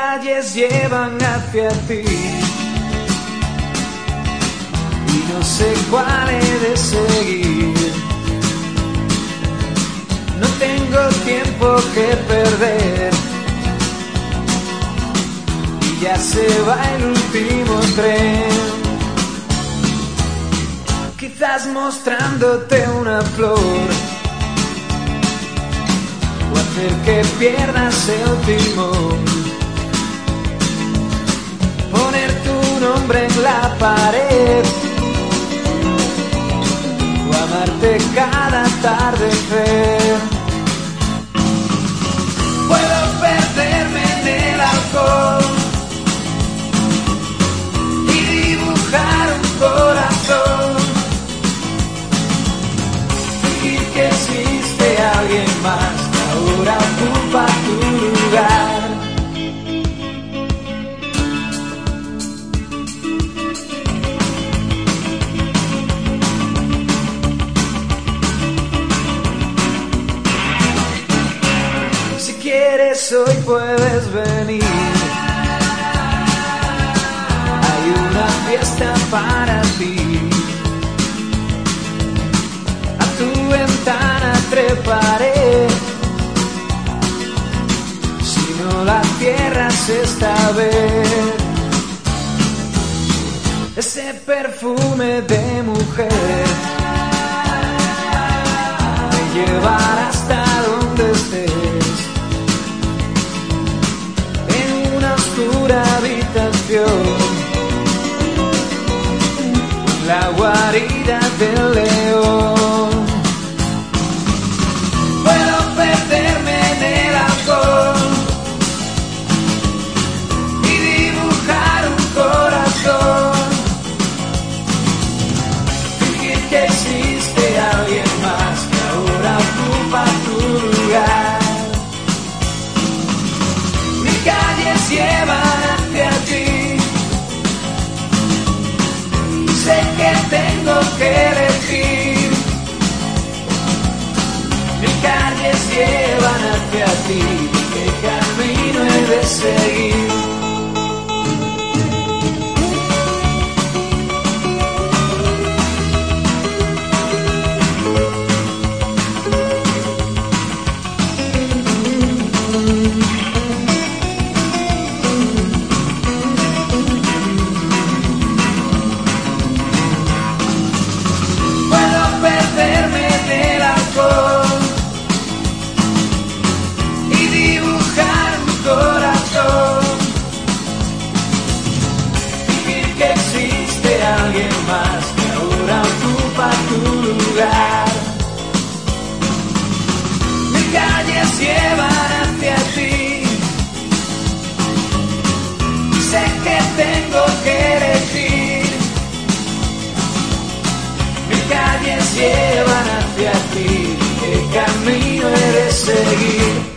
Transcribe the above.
calles llevan hacia ti. Y no sé cuál he de seguir. No tengo tiempo que perder. Y ya se va el último tren. Quizás mostrándote una flor o hacer que pierdas el timón. Nombre en la pared o amarte cada atardecer. Quieres hoy puedes venir. Hay una fiesta para ti. A tu ventana treparé. Si no la cierras esta vez. Ese perfume de mujer me llevará La guarida del león. Puedo perderme en el alcohol y dibujar un corazón. Fingir que existe alguien más que ahora ocupa tu lugar. Mis calles llevan calles llevan hacia ti. Sé que tengo que elegir. Mis calles llevan hacia ti, ¿qué camino he de seguir?